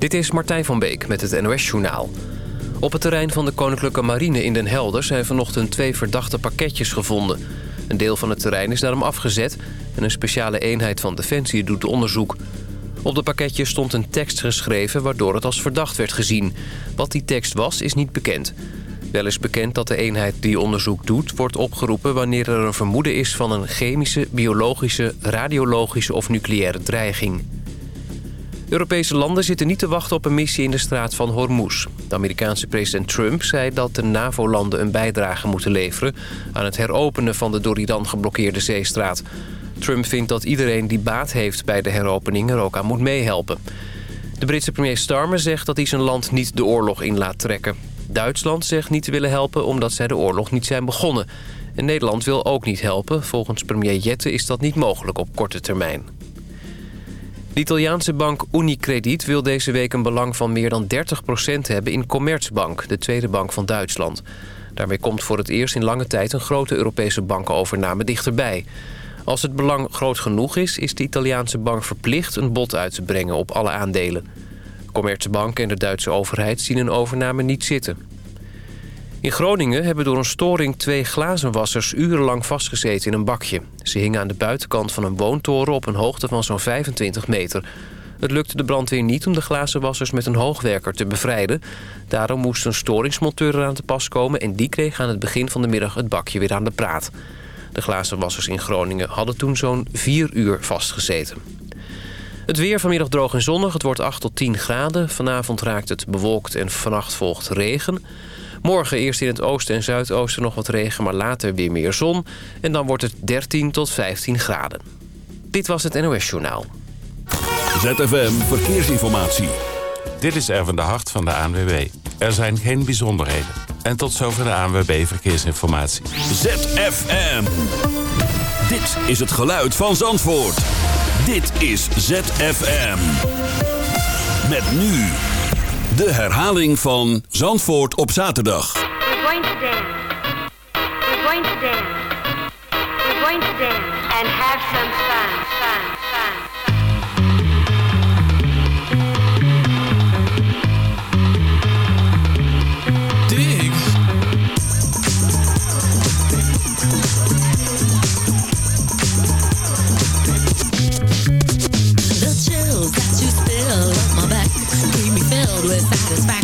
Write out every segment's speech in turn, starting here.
Dit is Martijn van Beek met het NOS-journaal. Op het terrein van de Koninklijke Marine in Den Helder... zijn vanochtend twee verdachte pakketjes gevonden. Een deel van het terrein is daarom afgezet... en een speciale eenheid van Defensie doet onderzoek. Op de pakketjes stond een tekst geschreven... waardoor het als verdacht werd gezien. Wat die tekst was, is niet bekend. Wel is bekend dat de eenheid die onderzoek doet... wordt opgeroepen wanneer er een vermoeden is van een chemische, biologische... radiologische of nucleaire dreiging. Europese landen zitten niet te wachten op een missie in de straat van Hormuz. De Amerikaanse president Trump zei dat de NAVO-landen een bijdrage moeten leveren... aan het heropenen van de door Iran geblokkeerde zeestraat. Trump vindt dat iedereen die baat heeft bij de heropening er ook aan moet meehelpen. De Britse premier Starmer zegt dat hij zijn land niet de oorlog in laat trekken. Duitsland zegt niet te willen helpen omdat zij de oorlog niet zijn begonnen. En Nederland wil ook niet helpen. Volgens premier Jette is dat niet mogelijk op korte termijn. De Italiaanse bank Unicredit wil deze week een belang van meer dan 30% hebben in Commerzbank, de tweede bank van Duitsland. Daarmee komt voor het eerst in lange tijd een grote Europese bankenovername dichterbij. Als het belang groot genoeg is, is de Italiaanse bank verplicht een bod uit te brengen op alle aandelen. Commerzbank en de Duitse overheid zien een overname niet zitten. In Groningen hebben door een storing twee glazenwassers urenlang vastgezeten in een bakje. Ze hingen aan de buitenkant van een woontoren op een hoogte van zo'n 25 meter. Het lukte de brandweer niet om de glazenwassers met een hoogwerker te bevrijden. Daarom moest een storingsmonteur eraan te pas komen... en die kreeg aan het begin van de middag het bakje weer aan de praat. De glazenwassers in Groningen hadden toen zo'n 4 uur vastgezeten. Het weer vanmiddag droog en zonnig. Het wordt 8 tot 10 graden. Vanavond raakt het bewolkt en vannacht volgt regen. Morgen eerst in het oosten en zuidoosten nog wat regen, maar later weer meer zon. En dan wordt het 13 tot 15 graden. Dit was het NOS Journaal. ZFM Verkeersinformatie. Dit is Erwin de Hart van de ANWB. Er zijn geen bijzonderheden. En tot zover de ANWB Verkeersinformatie. ZFM. Dit is het geluid van Zandvoort. Dit is ZFM. Met nu de herhaling van Zandvoort op zaterdag. We're going to dance. We're going to dance. We're going to dance and have some fun, fun.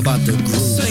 About the groove.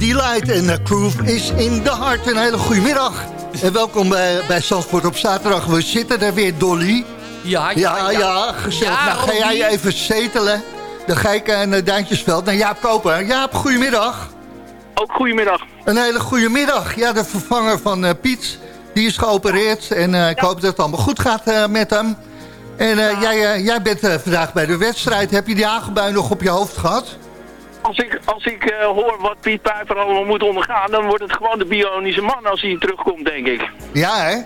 Delight en de Groove is in de hart. Een hele goede middag. En welkom bij, bij Zandvoort op zaterdag. We zitten er weer, Dolly. Ja, Ja, ja, gezellig. Ja, nou, ga jij even zetelen. Dan ga ik uh, naar Duintjesveld, naar Jaap Koper. Jaap, goedemiddag. Ook goedemiddag. Een hele goede middag. Ja, de vervanger van eh, Piet, die is geopereerd. En eh, ik hoop dat het allemaal goed gaat eh, met hem. En eh, jij, eh, jij bent eh, vandaag bij de wedstrijd. Heb je die aangebui nog op je hoofd gehad? Als ik, als ik eh, hoor wat Piet Pijper allemaal moet ondergaan, dan wordt het gewoon de bionische man als hij terugkomt, denk ik. Ja, hè?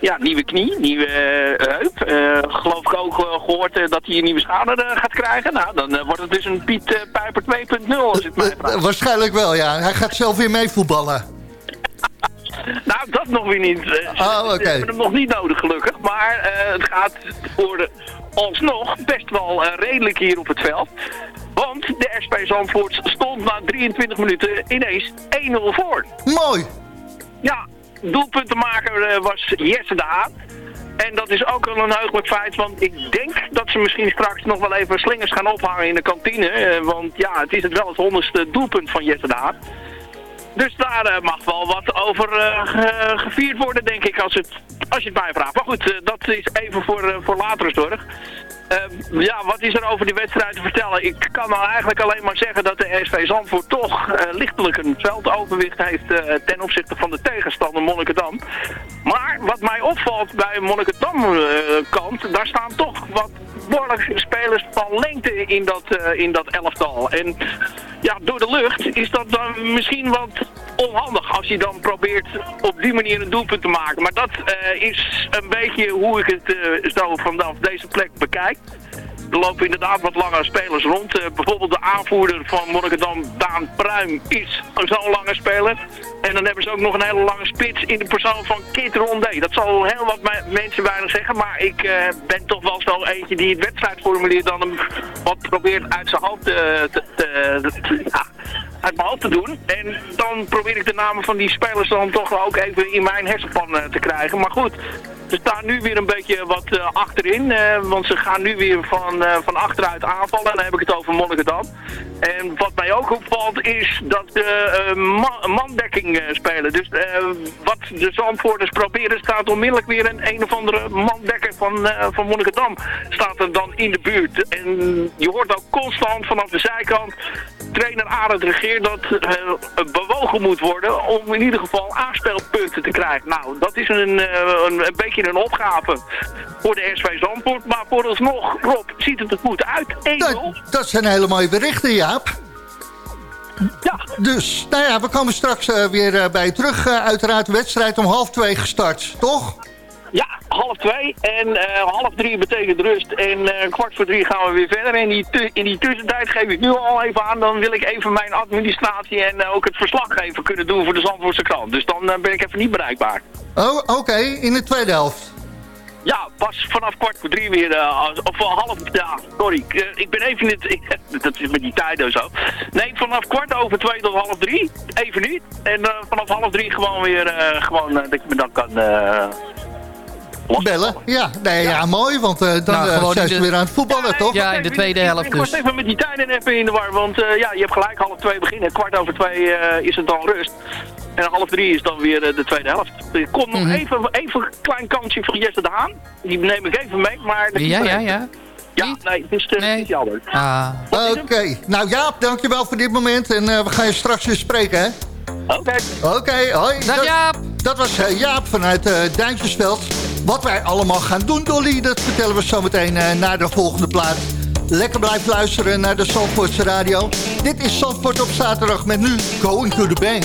Ja, nieuwe knie, nieuwe eh, heup. Eh, geloof ik ook eh, gehoord eh, dat hij een nieuwe schade gaat krijgen. Nou, dan wordt het dus een Piet Pijper 2.0 als mij vraag. waarschijnlijk wel, ja. Hij gaat zelf weer meevoetballen. Nou, dat nog weer niet. Oh, oké. Ze hebben hem nog niet nodig, gelukkig. Maar het gaat voor de, alsnog best wel redelijk hier op het veld. Want de SP Zandvoort stond na 23 minuten ineens 1-0 voor. Mooi. Ja, doelpuntenmaker eh, was Jesse de Haan. En dat is ook wel een heugelijk feit, want ik denk dat ze misschien straks nog wel even slingers gaan ophangen in de kantine. eh, want ja, het is het wel het honderdste doelpunt van Jesse de. Dus daar eh, mag wel wat over ge- gevierd worden, denk ik, als, het, als je het mij vraagt. Maar goed, dat is even voor, voor latere zorg. Eh, ja, wat is er over die wedstrijd te vertellen? Ik kan nou eigenlijk alleen maar zeggen dat de SV Zandvoort toch eh, lichtelijk een veldoverwicht heeft eh, ten opzichte van de tegenstander Monnikendam. Maar wat mij opvalt bij Monnikendam eh, kant, daar staan toch wat spelers van lengte in dat, eh, in dat elftal. En ja, door de lucht is dat dan misschien wat onhandig als je dan probeert op die manier een doelpunt te maken. Maar dat eh, is een beetje hoe ik het eh, zo vanaf deze plek bekijk. Er lopen inderdaad wat langere spelers rond. Eh, bijvoorbeeld de aanvoerder van Monnikendam, Daan Pruim, is zo'n lange speler. En dan hebben ze ook nog een hele lange spits in de persoon van Kit Rondé. Dat zal heel wat me- mensen weinig zeggen, maar ik eh, ben toch wel zo eentje die het wedstrijdformulier dan hem wat probeert uit zijn hoofd te, te, te- te- ja, uit mijn hoofd te doen. En dan probeer ik de namen van die spelers dan toch ook even in mijn hersenpan eh, te krijgen. Maar goed, ze staan nu weer een beetje wat eh, achterin, eh, want ze gaan nu weer van, eh, van achteruit aanvallen. Dan heb ik het over Monnikendam. En wat mij ook opvalt is dat ze eh, ma- mandekking spelen. Dus wat de Zandvoorters proberen staat onmiddellijk weer een een of andere mandekker van, van Monnikendam staat er dan in de buurt. En je hoort ook constant vanaf de zijkant trainer Arend Regeer dat eh, bewogen moet worden om in ieder geval aanspelpunten te krijgen. Nou, dat is een, een, een beetje een opgave voor de SV Zandvoort. Maar vooralsnog, Rob, ziet het er goed uit. 1-0. Dat, dat zijn hele mooie berichten, Jaap. Ja, Dus, nou ja, we komen straks eh, weer eh, bij je terug. Eh, uiteraard de wedstrijd om half twee gestart, toch? Ja, half twee en eh, half drie betekent rust en eh, kwart voor drie gaan we weer verder. En die tu- in die tussentijd geef ik nu al even aan, dan wil ik even mijn administratie en eh, ook het verslaggeven kunnen doen voor de Zandvoortse krant. Dus dan ben ik even niet bereikbaar. Oh, oké, in de tweede helft. Ja, pas vanaf kwart voor drie weer, als- of half, ja, sorry, ik, ik ben even niet, ik, dat is met die tijden en zo. Nee, vanaf kwart over twee tot half drie, even niet. En vanaf half drie gewoon weer, gewoon dat je me dan kan. Bellen? Ja, nee, ja. mooi, want eh, dan Nou, eh, gewoon zijn ze de- weer aan het voetballen, toch? Ja, in de tweede helft Ik was dus. even met die tijden even in de war, want eh, ja, je hebt gelijk half twee beginnen. Kwart over twee eh, is het dan rust. En half drie is dan weer de tweede helft. Er komt nog Mhm. even, even een klein kansje van Jesse de Haan. Die neem ik even mee, maar... Ja, ja, ja. Ja, nee, het is, Nee. is jammer. Ah, Oké, nou Jaap, dankjewel voor dit moment. En eh, we gaan je straks weer spreken, hè? Oké. Oké, hoi. dag Dat- Jaap! Dat was eh, Jaap vanuit eh Duintjesveld. Wat wij allemaal gaan doen, Dolly, dat vertellen we zometeen eh na de volgende plaat. Lekker blijf luisteren naar de Zandvoortse radio. Dit is Zandvoort op zaterdag met nu Going to the Bank.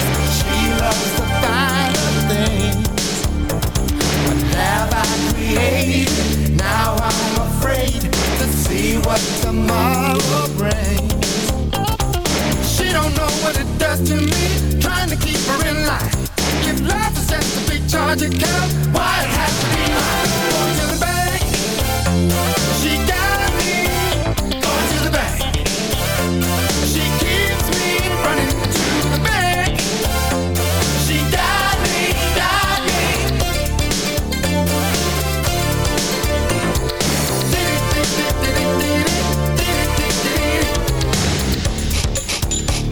a big why it has to be? Going to the bank. She got me. Going to the bank. She keeps me running to the bank. She got me, got me.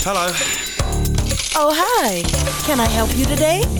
Hello. Oh, hi. Can I help you today?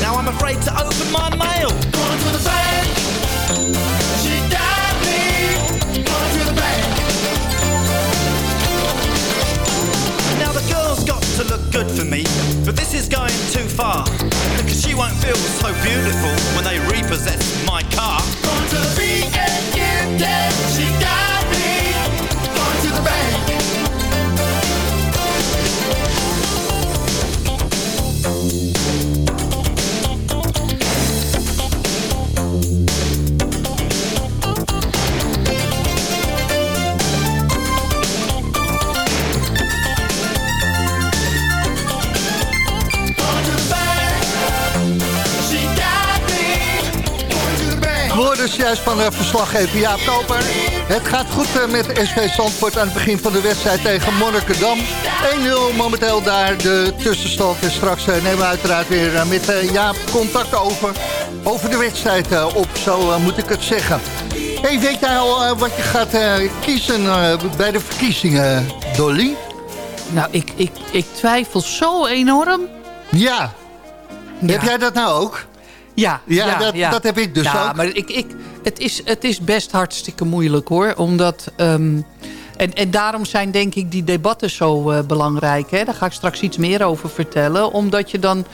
Now I'm afraid to open my mail. Verslaggever Jaap Koper. Het gaat goed eh, met SV Zandvoort aan het begin van de wedstrijd tegen Monnikendam. 1-0 momenteel daar de tussenstand. En straks eh, nemen we uiteraard weer eh, met eh, Jaap contact over, over de wedstrijd eh, op. Zo eh, moet ik het zeggen. Hey, weet jij al eh, wat je gaat eh, kiezen eh, bij de verkiezingen, Dolly? Nou, ik, ik, ik twijfel zo enorm. Ja. Heb jij dat nou ook? Ja, Ja, dat- dat heb ik dus ja, ook. maar ik, ik, het, is, het is best hartstikke moeilijk hoor. Omdat, ehm, en, en daarom zijn denk ik die debatten zo eh, belangrijk. Hè? Daar ga ik straks iets meer over vertellen. Omdat je dan...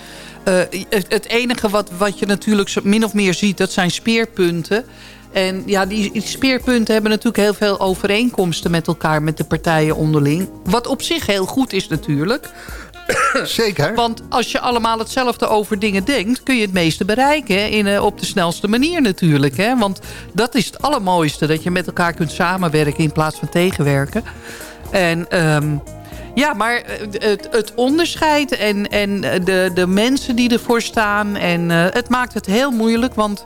eh, het, enige wat, wat je natuurlijk min of meer ziet, dat zijn speerpunten. En ja, die speerpunten hebben natuurlijk heel veel overeenkomsten met elkaar, met de partijen onderling. Wat op zich heel goed is natuurlijk. Zeker. Want als je allemaal hetzelfde over dingen denkt... kun je het meeste bereiken in, eh, op de snelste manier natuurlijk. Hè? Want dat is het allermooiste. Dat je met elkaar kunt samenwerken in plaats van tegenwerken. En... ehm, ja, maar eh, het, het onderscheid en, en de, de mensen die ervoor staan... en eh, het maakt het heel moeilijk, want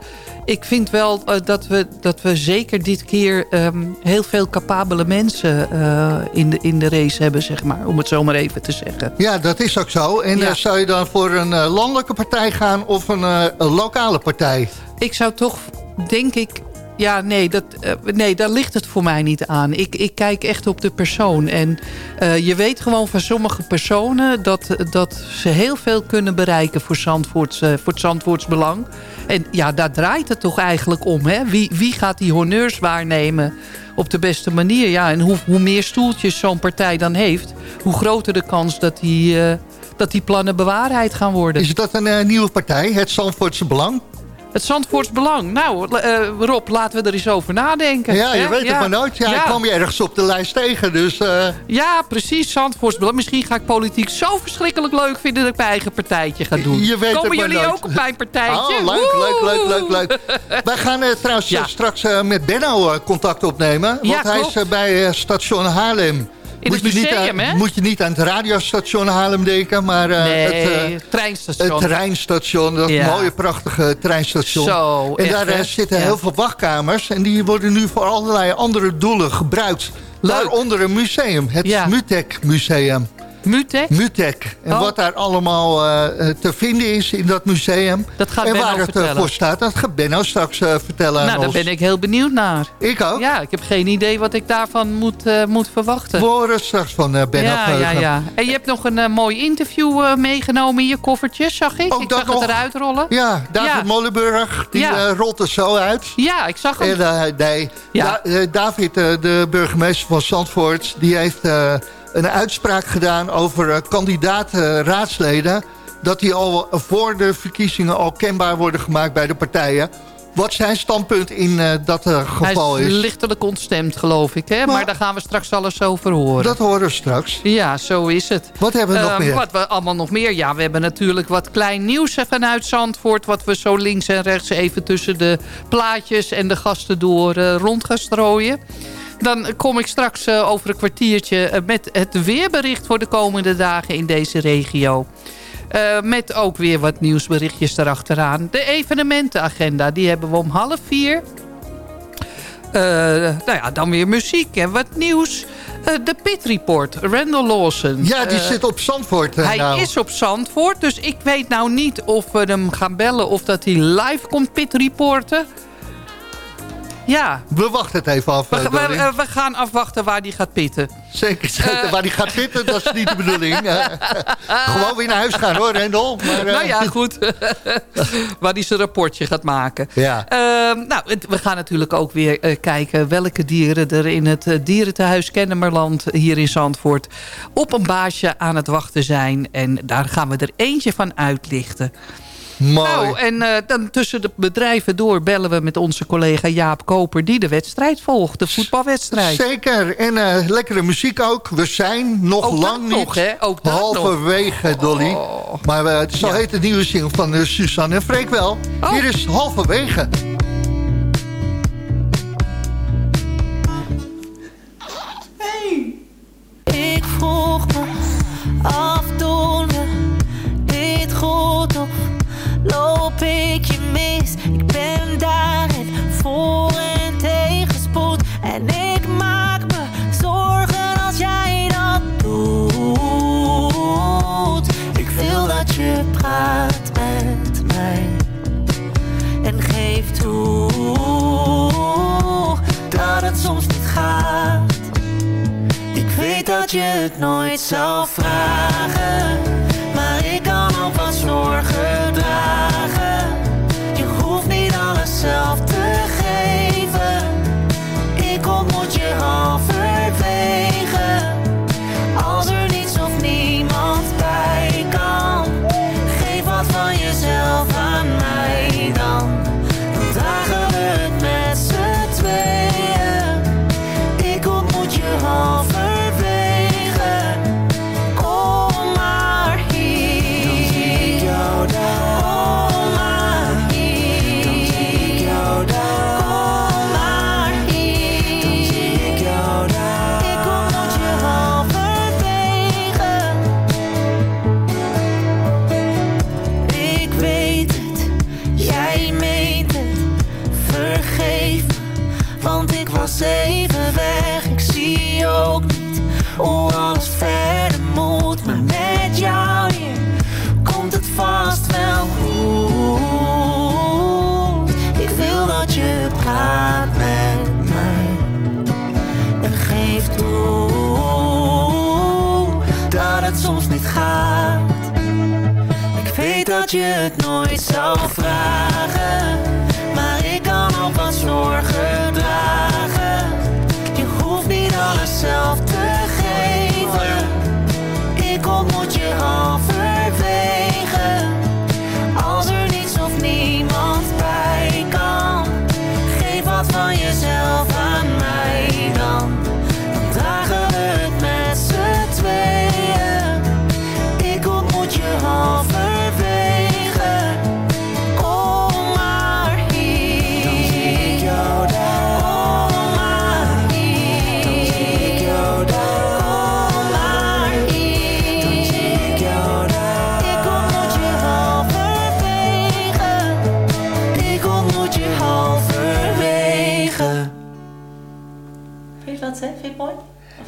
ik vind wel eh, dat, we, dat we zeker dit keer... ehm, heel veel capabele mensen eh, in, de, in de race hebben, zeg maar. Om het zo maar even te zeggen. Ja, dat is ook zo. En Ja. eh, zou je dan voor een landelijke partij gaan of een, een lokale partij? Ik zou toch, denk ik... Ja, nee, dat, eh, nee, daar ligt het voor mij niet aan. Ik, ik kijk echt op de persoon. En eh, je weet gewoon van sommige personen... Dat, dat ze heel veel kunnen bereiken voor, Zandvoorts, eh, voor het Zandvoorts belang. En ja, daar draait het toch eigenlijk om. Hè? Wie, wie gaat die honneurs waarnemen op de beste manier? Ja, en hoe, hoe meer stoeltjes zo'n partij dan heeft... hoe groter de kans dat die, dat die plannen bewaarheid gaan worden. Is dat een nieuwe partij, het Zandvoortse Belang? Het Zandvoorts Belang. Nou, eh, Rob, laten we er eens over nadenken. Ja, je hè? weet het maar nooit. Ja, ik kwam je ergens op de lijst tegen, dus... eh, Ja, precies, Zandvoorts Belang. Misschien ga ik politiek zo verschrikkelijk leuk vinden... dat ik mijn eigen partijtje ga doen. Je weet het Komen maar jullie nooit. ook op mijn partijtje? Oh, leuk, leuk, leuk, leuk, leuk. Wij gaan eh, trouwens straks met Benno contact opnemen. Want hij is bij station Haarlem In het museum, aan, hè? Moet je niet aan het radiostation Haarlem denken, maar eh, nee, het, eh, treinstation. het treinstation. Dat Ja. mooie, prachtige treinstation. Zo, en echt, daar eh, hè? zitten Ja. heel veel wachtkamers. En die worden nu voor allerlei andere doelen gebruikt. Leuk. Waaronder een museum, het Ja. Mutek Museum. Mutek? Mutek. En Oh. wat daar allemaal eh, eh, te vinden is in dat museum. Dat gaat en Benno waar het eh, vertellen. voor staat, dat gaat Benno straks vertellen Nou, daar ben ik heel benieuwd naar. Ik ook. Ja, ik heb geen idee wat ik daarvan moet, moet verwachten. We horen straks van Benno ja, ja, ja. En je hebt nog een mooi interview meegenomen in je koffertje, zag ik. Ook ik zag nog? het eruit rollen. Ja, David Ja. Molenburg, die Ja. rolt er zo uit. Ja, ik zag hem. En, nee, Ja. Da- David, de burgemeester van Zandvoort... die heeft een uitspraak gedaan over eh, kandidaat-raadsleden... dat die al voor de verkiezingen al kenbaar worden gemaakt bij de partijen. Wat zijn standpunt in eh, dat eh, Hij geval is is. lichtelijk ontstemd, geloof ik. Hè? Maar, Maar- daar gaan we straks alles over horen. Dat horen we straks. Ja, zo is het. Wat hebben we nog Ehm, meer? Wat we allemaal nog meer? Ja, we hebben natuurlijk wat klein nieuws vanuit Zandvoort... wat we zo links en rechts even tussen de plaatjes en de gasten door rond gaan strooien. Dan kom ik straks eh, over een kwartiertje eh, met het weerbericht... voor de komende dagen in deze regio. Eh, met ook weer wat nieuwsberichtjes erachteraan. De evenementenagenda, die hebben we om half vier. Nou ja, dan weer muziek en wat nieuws. De Pit Report, Randall Lawson. Ja, die zit op Zandvoort. hij nou. is op Zandvoort, dus ik weet nou niet of we hem gaan bellen... of dat hij live komt pit reporten. Ja, We wachten het even af, we, eh, we- Dolly. we- gaan afwachten waar hij gaat pitten. Zeker, zeker. waar die gaat zitten, dat is niet de bedoeling. Eh, Gewoon weer naar huis gaan hoor, Rendel. Maar, eh, Nou ja, goed. waar hij zijn rapportje gaat maken. Ja. Ehm, nou, het- we gaan natuurlijk ook weer eh, kijken welke dieren er in het eh, dierentehuis Kennemerland hier in Zandvoort op een baasje aan het wachten zijn. En daar gaan we er eentje van uitlichten. Mooi. Nou, en eh, dan tussen de bedrijven door bellen we met onze collega Jaap Koper... die de wedstrijd volgt, de voetbalwedstrijd. Zeker. En eh, lekkere muziek ook. We zijn nog Ook lang niet nog, hè? Ook dat halverwege, Dolly. Maar eh, het zal Ja. heet het nieuwe single van eh, Suzanne en Freek wel. Oh. Hier is halverwege. Zou vragen,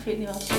确定。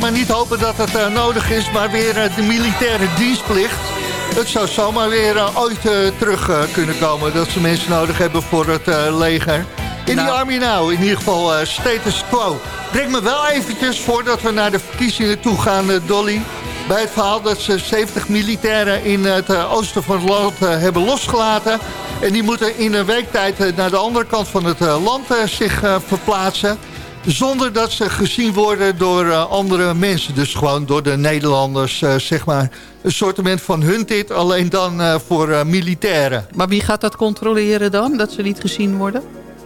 Maar niet hopen dat het eh, nodig is, maar weer eh, de militaire dienstplicht. Het zou zomaar weer eh, ooit terug kunnen komen dat ze mensen nodig hebben voor het leger. In die Army nou, in ieder geval status quo. Breng me wel eventjes voordat we naar de verkiezingen toe gaan, Dolly. Bij het verhaal dat ze 70 militairen in het oosten van het land hebben losgelaten. En die moeten in een week tijd naar de andere kant van het land zich verplaatsen. Zonder dat ze gezien worden door eh, andere mensen. Dus gewoon door de Nederlanders, eh, zeg maar. Een soortement van hun dit, alleen dan eh, voor militairen. Maar wie gaat dat controleren dan? Dat ze niet gezien worden?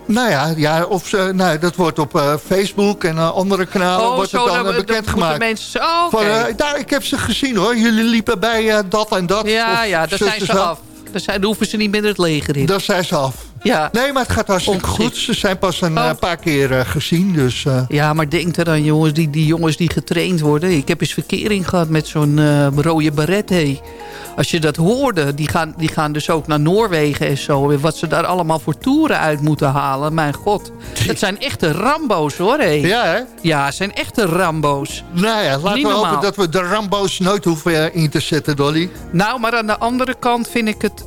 Nou ja, ja of ze, nou, dat wordt op Facebook en andere kanalen Oh, wordt zo, het dan dan- bekendgemaakt. mensen- oh, oké. Van, nou, ik heb ze gezien hoor. Jullie liepen bij dat en dat. Ja, Of ja, daar zijn ze af. Daar, zijn, daar hoeven ze niet meer het leger in. Daar zijn ze af. Ja. Nee, maar het gaat hartstikke goed. Ze zijn pas een eh, paar keer eh, gezien. Dus, eh, Ja, maar denk er aan jongens die, die jongens die getraind worden. Ik heb eens verkering gehad met zo'n rode baret. Hey. Als je dat hoorde, die gaan, die gaan dus ook naar Noorwegen en zo. Wat ze daar allemaal voor toeren uit moeten halen. Mijn god. Dat zijn echte Rambo's hoor. Hey. Ja, hè? Ja, het zijn echte Rambo's. nou ja, laten Niet we hopen dat we de Rambo's nooit hoeven in te zetten, Dolly. Nou, maar aan de andere kant vind ik het...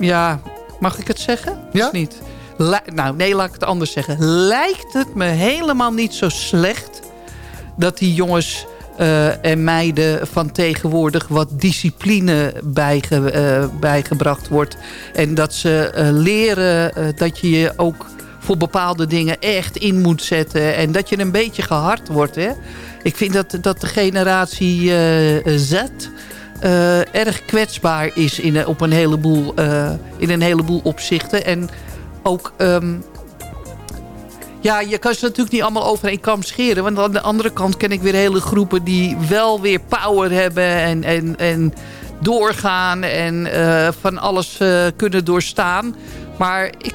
Ja, mag ik het zeggen? Ja? Of niet? Nou, nee, laat ik het anders zeggen. Lijkt het me helemaal niet zo slecht... dat die jongens eh, en meiden van tegenwoordig wat discipline bijge, eh, bijgebracht wordt. En dat ze eh, leren dat je je ook voor bepaalde dingen echt in moet zetten. En dat je een beetje gehard wordt. Hè? Ik vind dat, dat de generatie Z eh, erg kwetsbaar is in, op een heleboel, eh, in een heleboel opzichten. En ook... ehm, ja, je kan ze natuurlijk niet allemaal over één kam scheren. Want aan de andere kant ken ik weer hele groepen die wel weer power hebben en, en, en doorgaan en eh, van alles eh, kunnen doorstaan. Maar ik,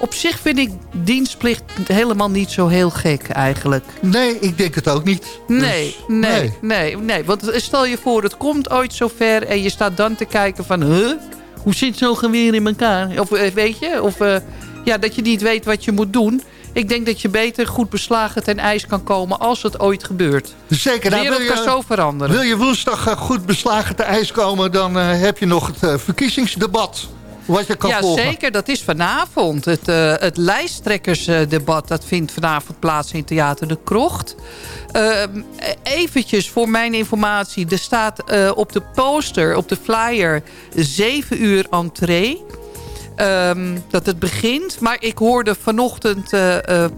op zich vind ik dienstplicht helemaal niet zo heel gek eigenlijk. Nee, ik denk het ook niet. Nee, Dus, nee, nee, nee. Want stel je voor, het komt ooit zover en je staat dan te kijken van... Huh? Hoe zit zo'n geweer in elkaar? Of eh, weet je? Of eh, ja, dat je niet weet wat je moet doen. Ik denk dat je beter goed beslagen ten ijs kan komen als het ooit gebeurt. Zeker. De nou, wil kan je- zo veranderen. Wil je woensdag eh, goed beslagen te ijs komen... dan eh, heb je nog het eh, verkiezingsdebat. Wat je kan ja, volgen. zeker. Dat is vanavond. Het, eh, het lijsttrekkersdebat dat vindt vanavond plaats in Theater de Krocht. Ehm, eventjes voor mijn informatie. Er staat eh, op de poster, op de flyer... 7 uur entree. Ehm, dat het begint. Maar ik hoorde vanochtend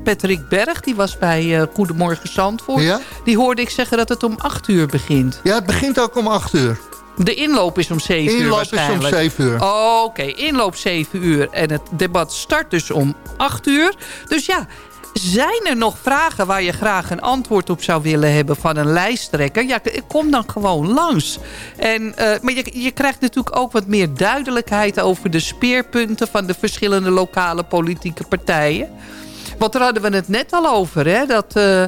Patrick Berg... die was bij eh, Goedemorgen Zandvoort. Ja? Die hoorde ik zeggen dat het om 8 uur begint. Ja, het begint ook om 8 uur. De inloop is om 7 uur Inloop is om waarschijnlijk. 7 uur. Oh, Oké, inloop 7 uur. En het debat start dus om 8 uur. Dus ja, zijn er nog vragen waar je graag een antwoord op zou willen hebben van een lijsttrekker? Ja, kom dan gewoon langs. En, eh, maar je, je krijgt natuurlijk ook wat meer duidelijkheid over de speerpunten van de verschillende lokale politieke partijen. Want daar hadden we het net al over, hè? Dat, eh,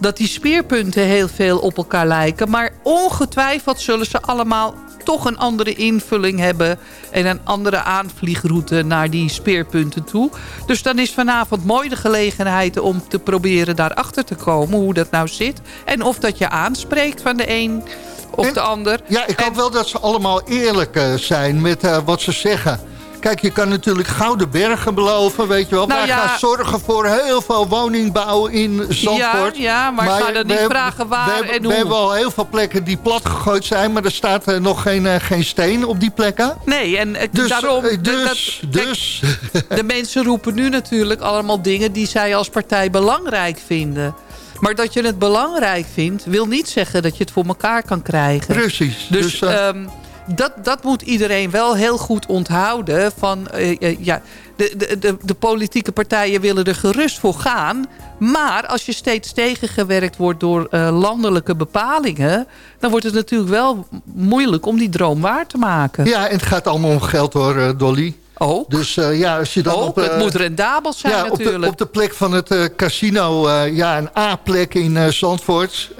dat die speerpunten heel veel op elkaar lijken. Maar ongetwijfeld zullen ze allemaal toch een andere invulling hebben... en een andere aanvliegroute naar die speerpunten toe. Dus dan is vanavond mooi de gelegenheid om te proberen daarachter te komen... hoe dat nou zit. En of dat je aanspreekt van de een of En- de ander. Ja, ik hoop wel dat ze allemaal eerlijk eh, zijn met eh, wat ze zeggen. Kijk, je kan natuurlijk gouden bergen beloven, weet je wel. Nou Wij ja. gaan zorgen voor heel veel woningbouw in Zandvoort. Ja, ja, maar ga dan we niet vragen waar we hebben, en We hoe. hebben al heel veel plekken die plat gegooid zijn... maar er staat eh, nog geen, eh, geen steen op die plekken. Nee, en eh, Dus, daarom... dat- dus, dat- kijk, dus. De mensen roepen nu natuurlijk allemaal dingen die zij als partij belangrijk vinden. Maar dat je het belangrijk vindt, wil niet zeggen dat je het voor elkaar kan krijgen. Precies. Dus, Dus, eh, ehm, dat, dat moet iedereen wel heel goed onthouden. Van, eh, eh, ja, de, de, de, de politieke partijen willen er gerust voor gaan. Maar als je steeds tegengewerkt wordt door eh, landelijke bepalingen... dan wordt het natuurlijk wel moeilijk om die droom waar te maken. ja, en het gaat allemaal om geld hoor, Dolly. Ook. Dus ja, als je dan Ook, op... het moet rendabel zijn ja, op de, natuurlijk. op de plek van het casino, ja, een A-plek in Zandvoort...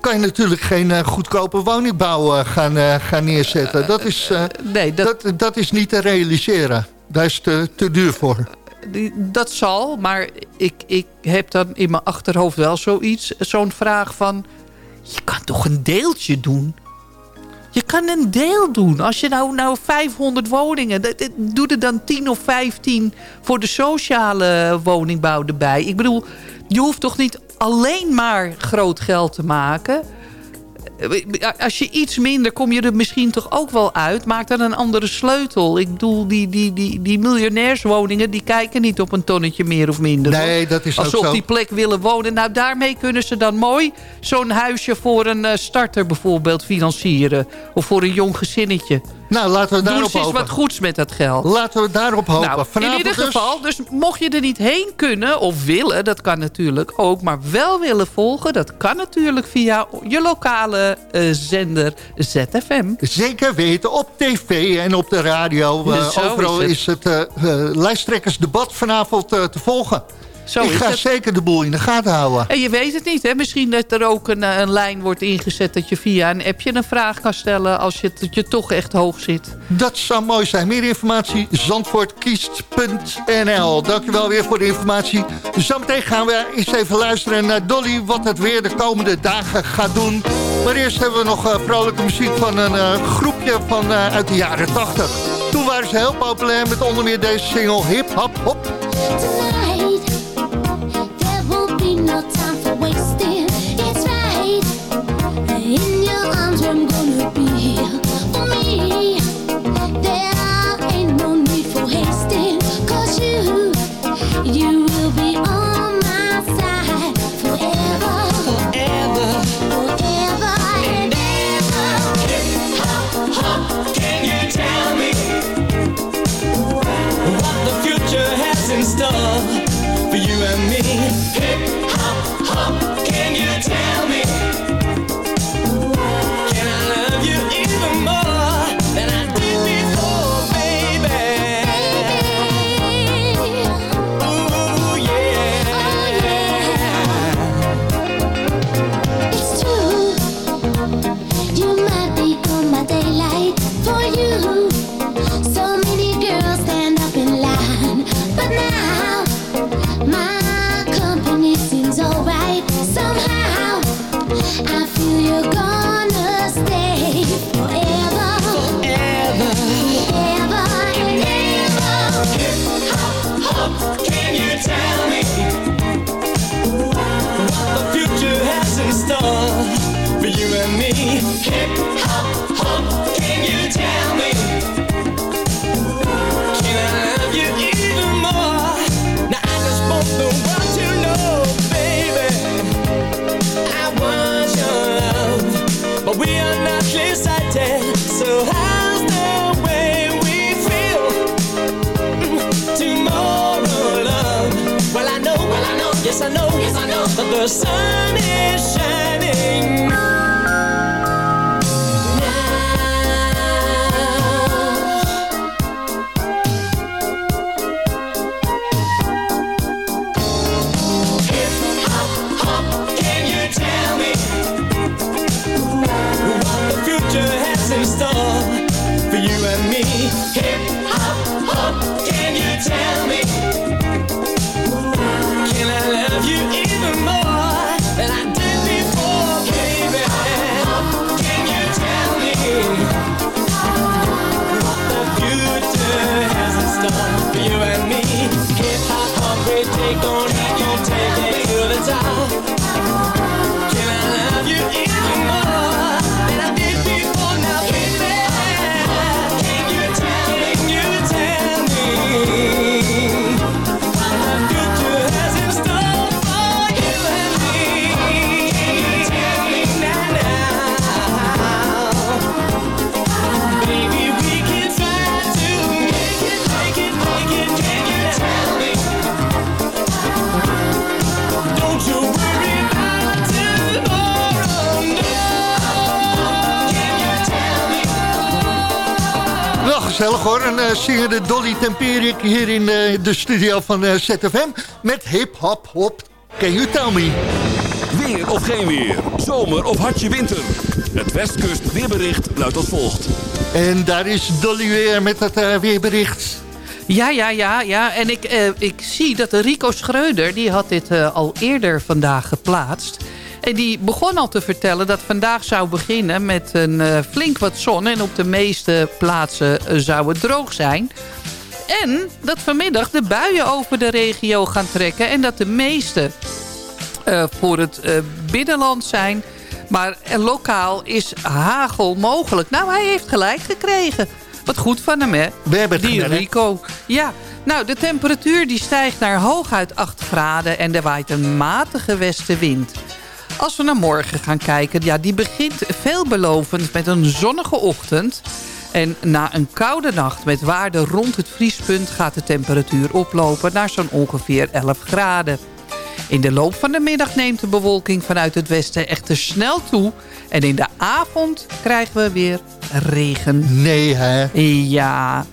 kan je natuurlijk geen eh, goedkope woningbouw eh, gaan, eh, gaan neerzetten. Dat is, nee, dat... dat, dat is niet te realiseren. Daar is te, te duur voor. Dat zal, maar ik, ik heb dan in mijn achterhoofd wel zoiets. Zo'n vraag van, je kan toch een deeltje doen? Je kan een deel doen. Als je nou, nou 500 woningen... dat- dat- doe er dan 10 of 15 voor de sociale woningbouw erbij. Ik bedoel, je hoeft toch niet alleen maar groot geld te maken... Als je iets minder, kom je er misschien toch ook wel uit. Maak dan een andere sleutel. Ik bedoel, die, die, die, die miljonairswoningen... die kijken niet op een tonnetje meer of minder. hoor. Nee, dat is Als ze op zo. die plek willen wonen. Nou, daarmee kunnen ze dan mooi zo'n huisje voor een eh, starter bijvoorbeeld financieren. Of voor een jong gezinnetje. Nou, laten we Doe daarop eens hopen. wat goeds met dat geld. Laten we daarop hopen. Nou, in Vanavond ieder dus- geval, dus mocht je er niet heen kunnen of willen, dat kan natuurlijk ook, maar wel willen volgen, dat kan natuurlijk via je lokale eh, zender ZFM. Zeker weten, op tv en op de radio. eh, is overal het. is het, eh, lijsttrekkersdebat vanavond te volgen. Zo Ik is ga het. zeker de boel in de gaten houden. En je weet het niet, hè? Misschien dat er ook een, eh, een lijn wordt ingezet... dat je via een appje een vraag kan stellen... als je, je toch echt hoog zit. Dat zou mooi zijn. Meer informatie, zandvoortkiest.nl. Dankjewel weer voor de informatie. Zometeen gaan we eens even luisteren naar Dolly... wat het weer de komende dagen gaat doen. Maar eerst hebben we nog eh, vrolijke muziek van een eh, groepje van, uit de jaren 80. Toen waren ze heel populair met onder meer deze single Hip Hop Hop. Gezellig hoor, een uh, zingende Dolly Tempierik hier in eh, de studio van eh, ZFM met hip hop hop. Can you tell me? Weer of geen weer. Zomer of hartje winter. Het Westkust weerbericht luidt als volgt. En daar is Dolly weer met het eh, weerbericht. Ja, ja, ja, ja. En ik, eh, ik zie dat de Rico Schreuder... die had dit eh, al eerder vandaag geplaatst. En die begon al te vertellen dat vandaag zou beginnen... met een eh, flink wat zon. En op de meeste plaatsen eh, zou het droog zijn. En dat vanmiddag de buien over de regio gaan trekken. En dat de meeste eh, voor het binnenland zijn. Maar lokaal is hagel mogelijk. Nou, hij heeft gelijk gekregen. Wat goed van hem, hè? We hebben het Die gemerkt. Rico. Ja, nou, de temperatuur die stijgt naar hooguit 8 graden... en er waait een matige westenwind. Als we naar morgen gaan kijken, ja, die begint veelbelovend met een zonnige ochtend. En na een koude nacht met waarden rond het vriespunt... gaat de temperatuur oplopen naar zo'n ongeveer 11 graden. In de loop van de middag neemt de bewolking vanuit het westen echter snel toe. En in de avond krijgen we weer regen. Nee, hè? Ja.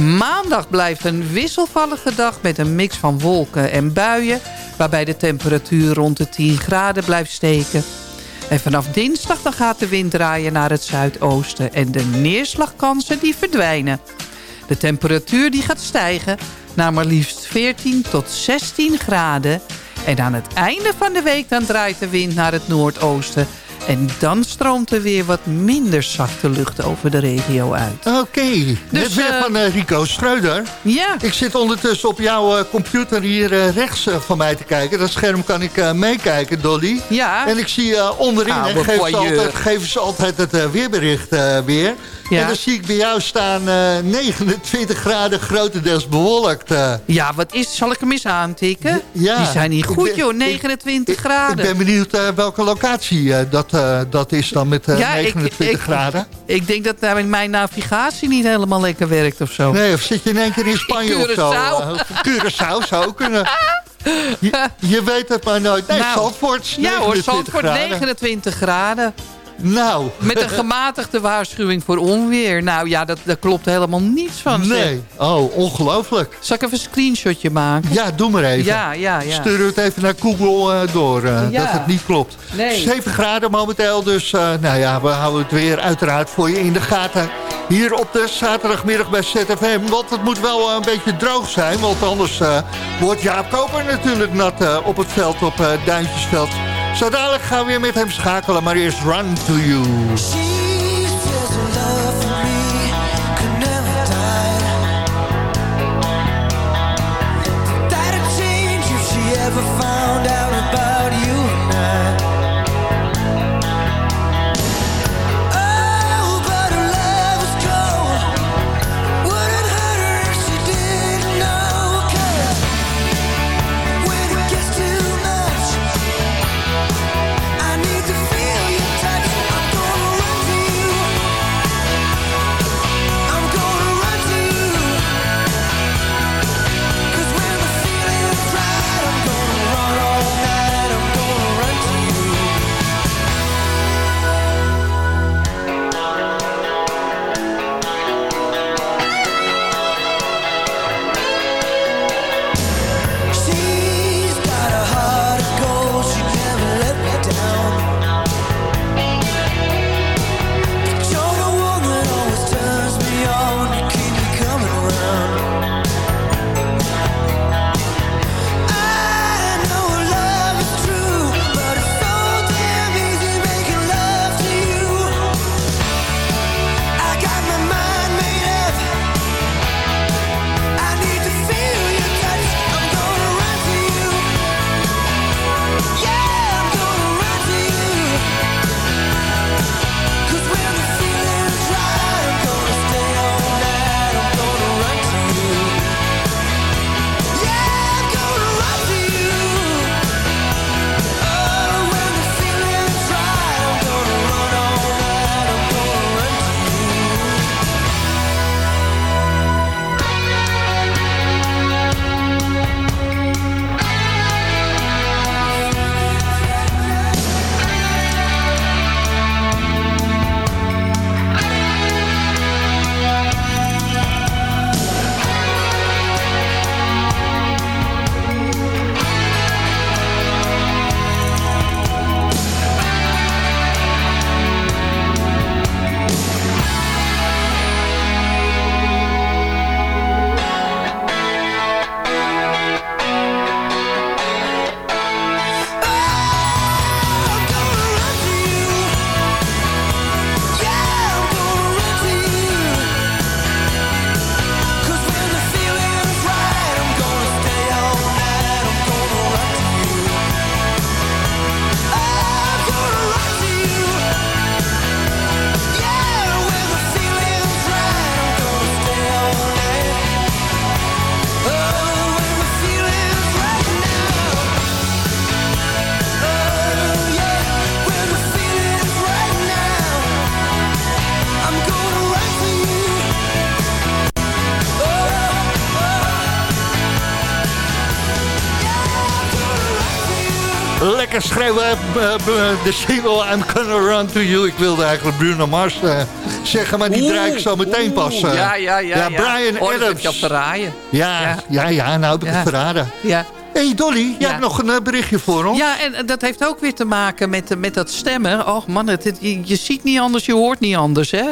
Maandag blijft een wisselvallige dag met een mix van wolken en buien... waarbij de temperatuur rond de 10 graden blijft steken. En vanaf dinsdag dan gaat de wind draaien naar het zuidoosten... en de neerslagkansen die verdwijnen. De temperatuur die gaat stijgen naar maar liefst 14 tot 16 graden... En aan het einde van de week dan draait de wind naar het noordoosten. En dan stroomt er weer wat minder zachte lucht over de regio uit. Oké, dus, weer eh, van eh, Rico Schreuder. Ja. Ik zit ondertussen op jouw eh, computer hier rechts van mij te kijken. Dat scherm kan ik eh, meekijken, Dolly. Ja. En ik zie eh, onderin geven, ze altijd, geven ze altijd het weerbericht eh, weer. Ja. En dan zie ik bij jou staan eh, 29 graden grotendeels bewolkt. eh. Ja, wat is, zal ik hem eens aantikken? Ja. Die zijn niet Ik goed, ben- joh. 29 Ik graden. ben benieuwd eh, welke locatie dat, dat is dan met Ja, ik- 29 ik- graden. Ik denk dat daar mijn navigatie niet helemaal lekker werkt of zo. Nee, of zit je in één keer in Spanje of zo? Curaçao. Curaçao zou ook kunnen. Je, je weet het maar nooit. Nee, Nou, Zandvoort, Ja hoor, 29 Zandvoort graden. 29 graden. Nou. Met een gematigde waarschuwing voor onweer. Nou ja, dat, daar klopt helemaal niets van. zeg. Nee. Oh, ongelooflijk. Zal ik even een screenshotje maken? Ja, doe maar even. Ja, ja, ja. Stuur het even naar Google eh, door, eh, Ja. dat het niet klopt. Nee. 7 graden momenteel, dus eh, nou ja, we houden het weer uiteraard voor je in de gaten. Hier op de zaterdagmiddag bij ZFM, want het moet wel een beetje droog zijn. Want anders wordt Jaap Koper natuurlijk nat op het veld, op Duintjesveld. Zo dadelijk gaan we weer met hem schakelen, maar eerst Run To You. Lekker schreeuwen. eh, eh, De single I'm Gonna Run To You. Ik wilde eigenlijk Bruno Mars eh, zeggen, maar die draai ik zo meteen pas. eh. ja, ja, ja. ja. Brian oh, Adams. je al verraaien. Ja, ja, ja, nou heb ik Ja. het verraden. Ja. Hey Dolly, jij Ja. hebt nog een eh, berichtje voor ons. Ja, en dat heeft ook weer te maken met, met dat stemmen. Och man, het, het- je, je ziet niet anders, je hoort niet anders, hè.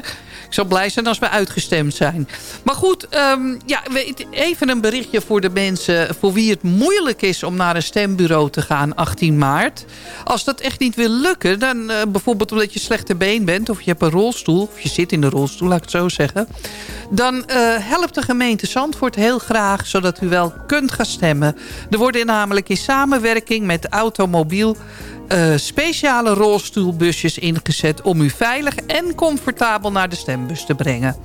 Ik zal blij zijn als we uitgestemd zijn. Maar goed, ehm, ja, even een berichtje voor de mensen... voor wie het moeilijk is om naar een stembureau te gaan 18 maart. Als dat echt niet wil lukken, dan eh, bijvoorbeeld omdat je slechte been bent... of je hebt een rolstoel, of je zit in de rolstoel, laat ik het zo zeggen... dan eh, helpt de gemeente Zandvoort heel graag... zodat u wel kunt gaan stemmen. Er worden namelijk in samenwerking met Automobiel... eh, speciale rolstoelbusjes ingezet om u veilig en comfortabel naar de stembus te brengen.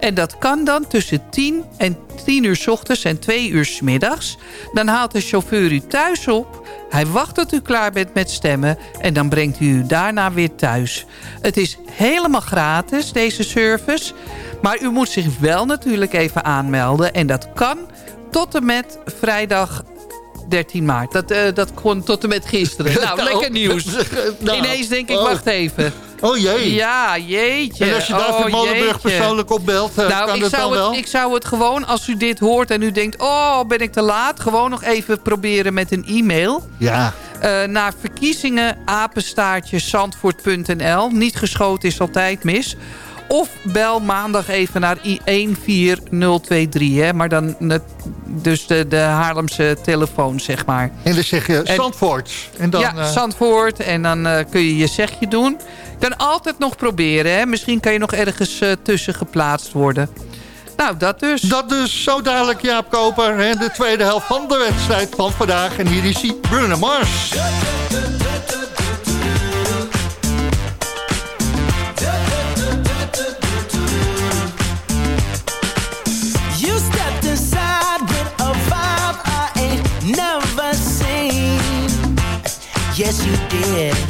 En dat kan dan tussen 10 en 10 uur s ochtends en 2 uur s middags. Dan haalt de chauffeur u thuis op. Hij wacht tot u klaar bent met stemmen en dan brengt hij u daarna weer thuis. Het is helemaal gratis, deze service. Maar u moet zich wel natuurlijk even aanmelden. En dat kan tot en met vrijdag 13 maart. Dat, eh, dat kon tot en met gisteren. Nou, lekker nieuws. Nou, Ineens denk ik, oh. wacht even. Oh jee. Ja, jeetje. En als je David oh, Molenburg jeetje. persoonlijk opbelt, eh, nou, kan ik dat zou dan het, wel? Ik zou het gewoon, als u dit hoort en u denkt... oh, ben ik te laat? Gewoon nog even proberen met een e-mail. Ja. Eh, naar verkiezingen apenstaartje zandvoort.nl. Niet geschoten is altijd mis. Of bel maandag even naar I14023. Hè, maar dan dus de, de Haarlemse telefoon, zeg maar. En dan zeg je Zandvoort. En dan, ja, eh, Zandvoort. En dan eh, kun je je zegje doen. Je kan altijd nog proberen. Hè? Misschien kan je nog ergens eh, tussen geplaatst worden. Nou, dat dus. Dat dus zo dadelijk, Jaap Koper. Hè, de tweede helft van de wedstrijd van vandaag. En hier is hij, Bruno Mars. You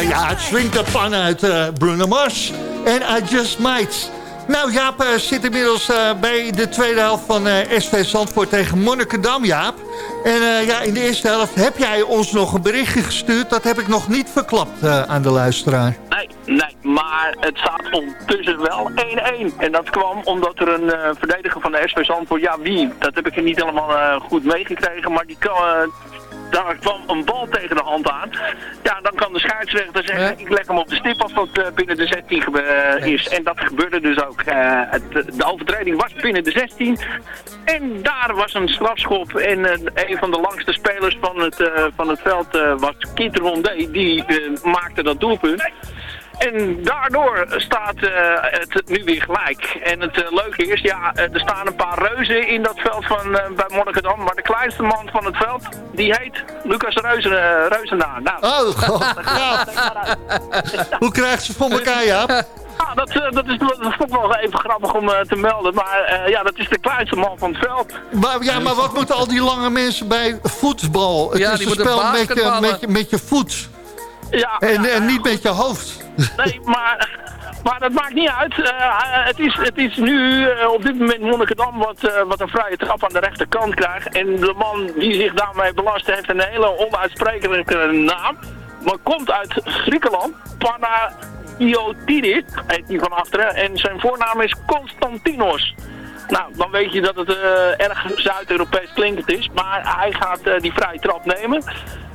ja, het swingt de pan uit eh, Bruno Mars. En I Just Might. Nou, Jaap eh, zit inmiddels eh, bij de tweede helft van eh, SV Zandvoort tegen Monnikendam, Jaap. En eh, ja, in de eerste helft heb jij ons nog een berichtje gestuurd. Dat heb ik nog niet verklapt eh, aan de luisteraar. Nee, nee, maar het staat ondertussen wel 1-1. En dat kwam omdat er een eh, verdediger van de SV Zandvoort, ja wie, dat heb ik niet allemaal eh, goed meegekregen, maar die eh, daar kwam een bal tegen de hand aan. Ja, de scheidsrechter zeggen, ik leg hem op de stip als dat eh, binnen de 16 gebe- eh, is. En dat gebeurde dus ook. Eh, het, de overtreding was binnen de 16. En daar was een strafschop. En een van de langste spelers van het, van het veld was Kit Rondé. Die maakte dat doelpunt. En daardoor staat eh, het nu weer gelijk. En het eh, leuke is, ja, eh, er staan een paar reuzen in dat veld van, bij Monnikendam. Maar de kleinste man van het veld, die heet Lucas Reuzen, Reuzenaar. Nou, Oh, god. Hoe krijgt ze voor elkaar, Jaap? Ah, dat, eh, dat, is, dat vond ik wel even grappig om te melden. Maar eh, ja, dat is de kleinste man van het veld. Maar, ja, maar wat moeten al die lange mensen bij voetbal? Het Ja, is een spel met je, met, je, met je voet. Ja, En, ja, en niet met je hoofd. Nee, maar, maar dat maakt niet uit. Eh, het, is, het is nu eh, op dit moment Monnikendam wat, eh, wat een vrije trap aan de rechterkant krijgt. En de man die zich daarmee belast heeft een hele onuitsprekelijke naam. Maar komt uit Griekenland. Panagiotidis heet hij van achteren. En zijn voornaam is Constantinos. Nou, dan weet je dat het eh, erg Zuid-Europees klinkend is. Maar hij gaat eh, die vrije trap nemen.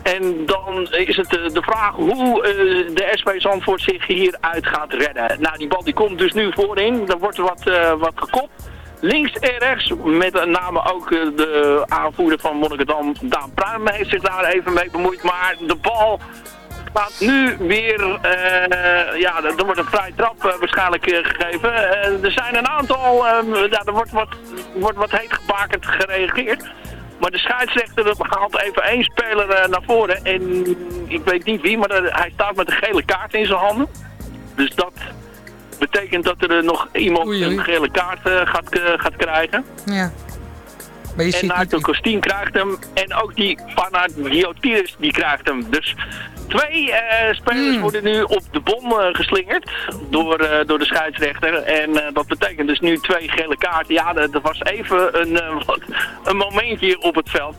En dan is het eh, de vraag hoe eh, de SP Zandvoort zich hieruit gaat redden. Nou, die bal die komt dus nu voorin. Dan wordt er wat, eh, wat gekopt. Links en rechts, met name ook de aanvoerder van Monnikendam, Daan Pruim, heeft zich daar even mee bemoeid. Maar de bal gaat nu weer, ja, er wordt een vrije trap waarschijnlijk gegeven. Er zijn een aantal, ja, er wordt wat, wordt wat heet gebakend gereageerd. Maar de scheidsrechter dat haalt even één speler eh, naar voren. En ik weet niet wie, maar er- hij staat met een gele kaart in zijn handen. Dus dat betekent dat er eh, nog iemand een gele kaart eh, gaat, eh, gaat krijgen. Ja. Maar je en Naito Costin krijgt hem. En ook die Panagiotidis die krijgt hem. Dus twee eh, spelers worden nu op de bom eh, geslingerd door, eh, door de scheidsrechter. En dat betekent dus nu twee gele kaarten. Ja, er was even een, wat, een momentje op het veld.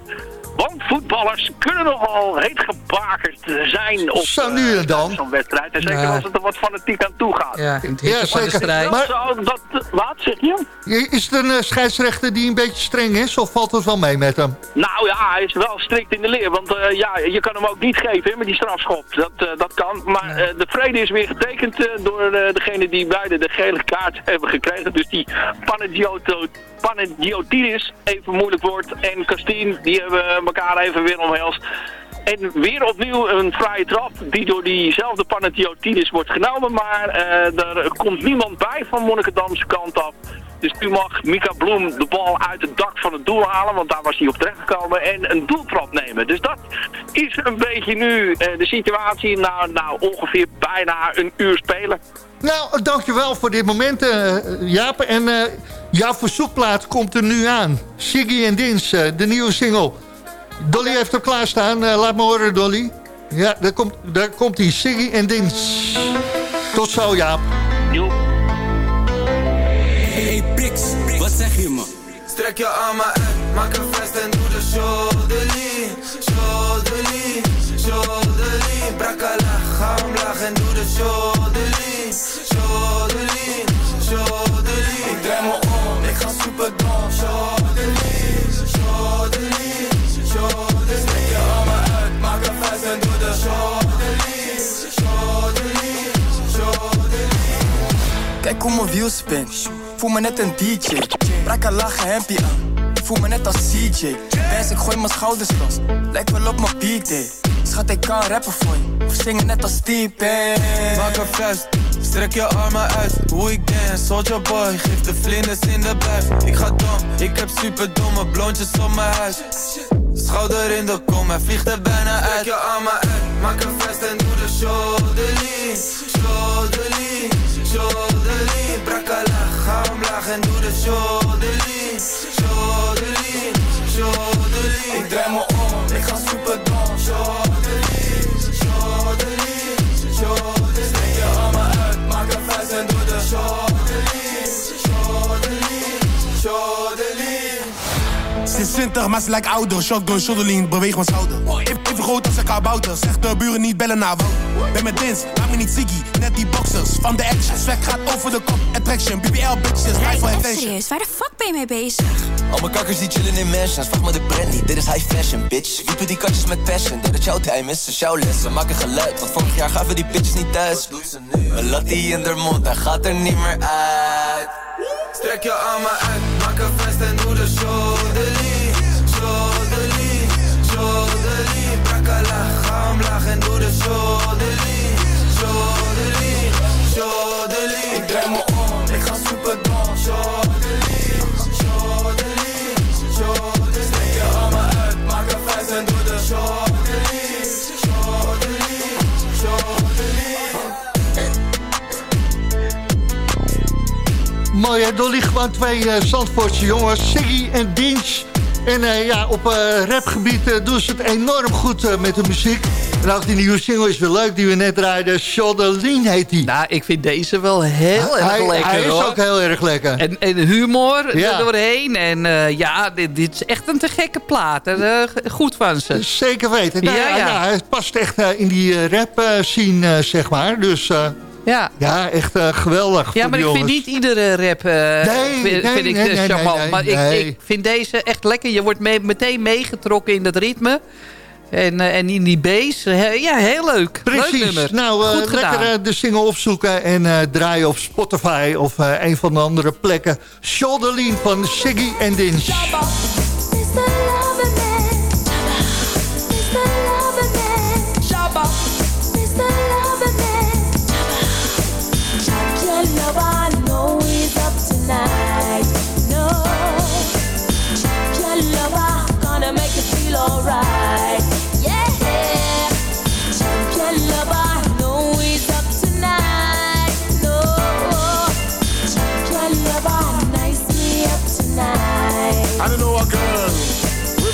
Want voetballers kunnen nogal heet gebakerd zijn op Zo nu en dan. eh, zo'n wedstrijd. En zeker Ja. als het er wat fanatiek aan toe gaat. Ja, in het Ja, zeker. Maar, Maar zo, dat, wat zeg je? is het een eh, scheidsrechter die een beetje streng is? Of valt het wel mee met hem? Nou ja, hij is wel strikt in de leer. Want eh, ja, je kan hem ook niet geven hè, met die strafschop. Dat, eh, dat kan. Maar eh, de vrede is weer getekend eh, door eh, degene die beide de gele kaart hebben gekregen. Dus die Panagioto- Panagiotidis, even moeilijk woord, en Castien, die hebben elkaar even weer omhelst. En weer opnieuw een vrije trap die door diezelfde Panagiotidis wordt genomen. Maar eh, er komt niemand bij van Monnikendamse kant af. Dus nu mag Mika Bloem de bal uit het dak van het doel halen, want daar was hij op terechtgekomen, en een doeltrap nemen. Dus dat is een beetje nu eh, de situatie na nou, ongeveer bijna een uur spelen. Nou, dankjewel voor dit moment, eh, Jaap. En eh, jouw verzoekplaat komt er nu aan. Siggy en Dins, eh, de nieuwe single. Dolly heeft hem klaarstaan. Laat me horen, Dolly. Ja, daar komt, daar komt hij. Siggy en Dins. Tot zo, Jaap. Hey Pix, wat zeg je man? Strek je armen uit, maak een vest en doe de Shoulderlean, shoulderlean Brakala, ga omlaag en doe de shoulderlean Kijk hoe mijn wiel spin, voel me net een DJ Brak een lage hempie aan, voel me net als CJ Wens ik gooi mijn schouders los, lijkt wel op mijn B-day Schat ik kan rappen voor je, of zingen net als Steve Maak een vest, strek je armen uit. Hoe ik dance, soldier boy, geef de vlinders in de buik Ik ga dom, ik heb super domme blondjes op mijn huis schouder in de kom, en vliegt er bijna uit. Trek je armen uit, maak een vest en doe de shoulderlie. Shoulderlie, shoulderlie. laag, ga omlaag en doe de shoulderlie. Shoulderlie, Show Ik draai me om, ik ga superdom. lead, show shoulderlie. Trek je armen uit, maak een vest en doe de. Is 20, maar ze lijkt ouder. Shotgun, shotterling, beweeg mijn schouder. Even, even groot als een kabouter. Zeg de buren niet bellen naar. Ben met Dins, maak me niet Ziggy. Net die boxers van de action. Swag gaat over de kop, attraction. BBL bitches, rij voor attention. Serieus, waar de fuck ben je mee bezig? Al mijn kakkers die chillen in mansions, vraag me de brandy, dit is high fashion, bitch. Wie doet die katjes met passion? Dit is jouw time, is is jouw les. We maken geluid, want vorig jaar gaven die bitches niet thuis. Een lattie in de mond, hij gaat er niet meer uit. Strek je armen uit, maak een vest en doe shoulderlie Shoulderlie, shoulderlie Ik draai me om, ik ga super dom Shoulderlie, shoulderlie, shoulderlie Strek je armen uit, maak een vest en doe de shoulderlie Shoulderlie, shoulderlie Mooi hè, Dolly, gewoon twee Zandvoortse jongens, Siggy en Dinch. En eh, ja, op eh, rapgebied doen ze het enorm goed met de muziek. En ook die nieuwe single is weer leuk, die we net draaiden. Shoulderlean heet die. Nou, ik vind deze wel heel erg hij, lekker Hij is hoor. ook heel erg lekker. En, en humor Ja. er doorheen. En eh, ja, dit, dit is echt een te gekke plaat. En, eh, goed van ze. Zeker weten. Nou, ja, ja, ja, het past echt eh, in die rap scene, zeg maar. Dus ja. ja, echt geweldig Ja, maar ik vind niet iedere rap Nee, vind, nee, vind ik nee, charmant. maar. Ik, ik vind deze echt lekker. Je wordt mee- meteen meegetrokken in dat ritme. En, eh, en in die bass. He- ja, heel leuk. Precies. Nou, eh, Goed lekker eh, de single opzoeken en eh, draaien op Spotify of eh, een van de andere plekken. Shoulderlean van Siggy en Dinch.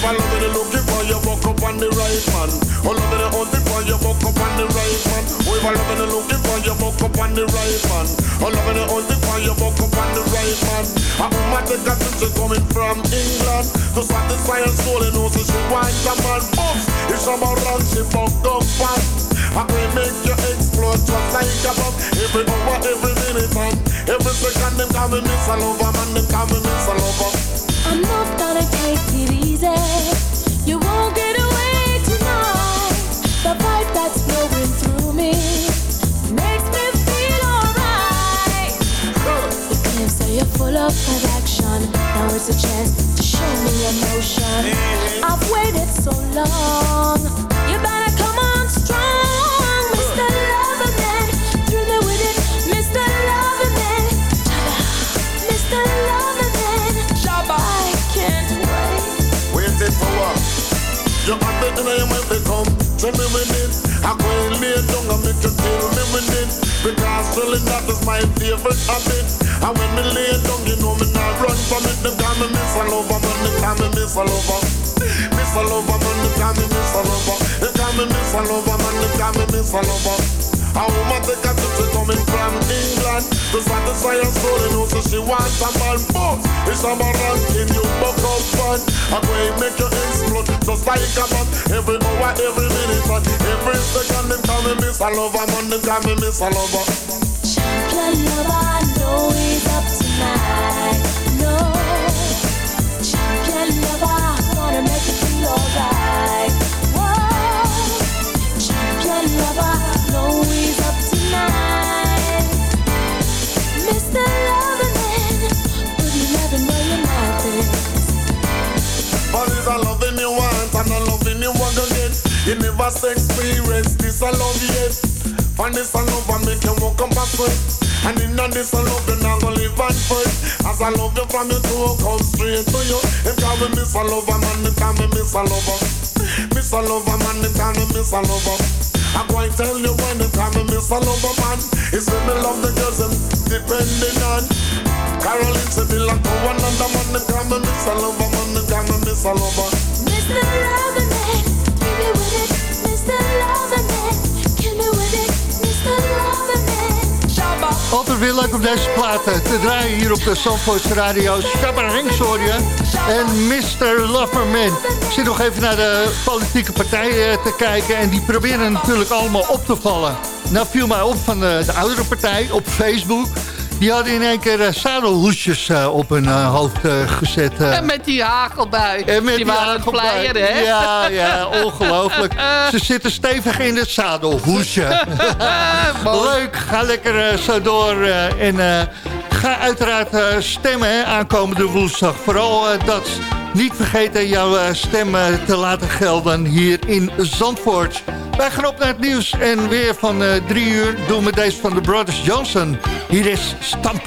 If I love it, looking for you, buck up on the right man. Oh, love it, hunting for you, buck up on the right man. Oh, if I love it, looking for you, buck up on the right man. Oh, love it, hunting for you, buck up on the right man. A woman take a picture coming from England to satisfy her soul and also she wants a man. Books, if someone wrong, she buck up fast. I will make you explode just like a bomb. Every hour, every minute, man. Every second, them me Miss a lover, man. Them me Miss a lover. Now it's a chance to show me emotion. I've waited so long. you know you make me come to me with it. I can't lay down and make you kill me with it. Because really that is my favorite habit. And when me lay down, you know me not run from it. Them time me miss all over, but the time me miss all over. Miss all over, but the time me miss all over. The time me miss all over, man, the time me miss all over a woman take a trip coming from England. To satisfy her soul and also she wants a man But it's a ranking you buck up fun. I'm make you explode just like a bomb Every hour, every minute and every second Them call me Miss a Lover, man, them call me Miss a Lover Champion lover, I know he's up tonight. No, champion lover, gonna make you feel alright. Whoa, champion lover, you never experience this I love yet Find this I love and make you walk up a And in this I love you not gonna live at first As I love you from your toe come straight to you. If you miss a lover man, if I miss a lover Miss a lover man, they call me miss a lover. I'm going to tell you when they call me miss a lover man. It's when me love the girls them depending on Caroline said they like another man, they call me miss a lover man, they call me miss a lover leuk om deze platen te draaien hier op de Zandvoorts Radio. Scabber Hanks hoor je. En Mr. Loverman. Ik zit nog even naar de politieke partijen te kijken. En die proberen natuurlijk allemaal op te vallen. Nou viel mij op van de, de oudere partij op Facebook. Die hadden in één keer uh, zadelhoesjes uh, op hun uh, hoofd gezet. En met die hagelbui. En met die, die waren hè? Ja, ja, ongelooflijk. Ze zitten stevig in het zadelhoesje. Leuk, ga lekker zo door. en ga uiteraard stemmen hè, aankomende woensdag. Vooral dat niet vergeten jouw stem te laten gelden hier in Zandvoort. Wij gaan op naar het nieuws en weer van drie uur doen we deze van de Brothers Johnson. Hier is Stamp.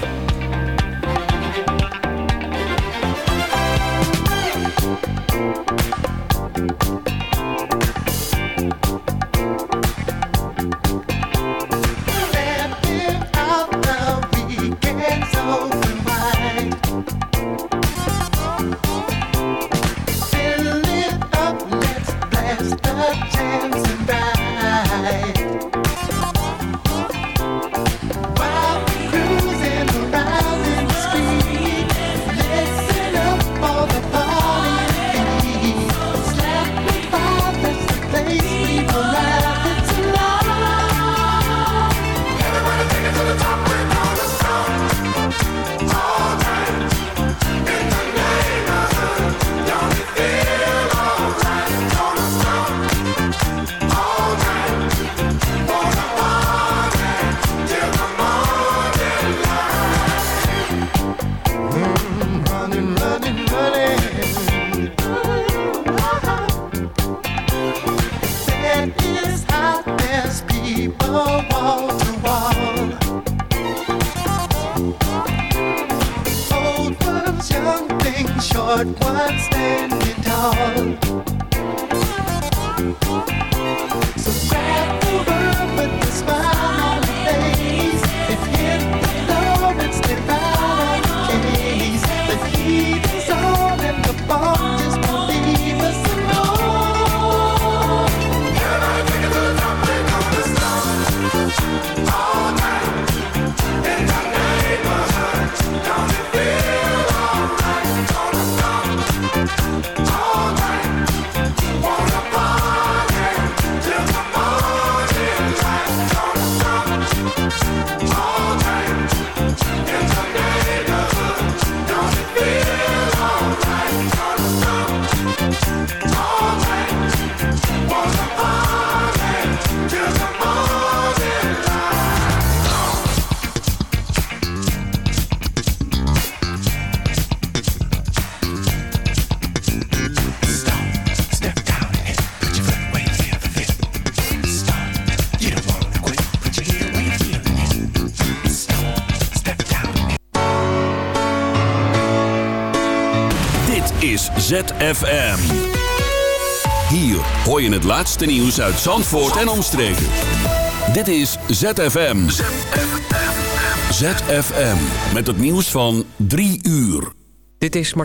ZFM. Hier hoor je het laatste nieuws uit Zandvoort en omstreken. Dit is ZFM. ZFM. Met het nieuws van 3 uur. Dit is Martijn.